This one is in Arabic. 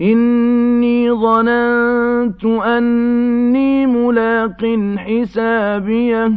إِنِّي ظَنَنتُ أَنِّي مُلَاقٍ حِسَابِيَهْ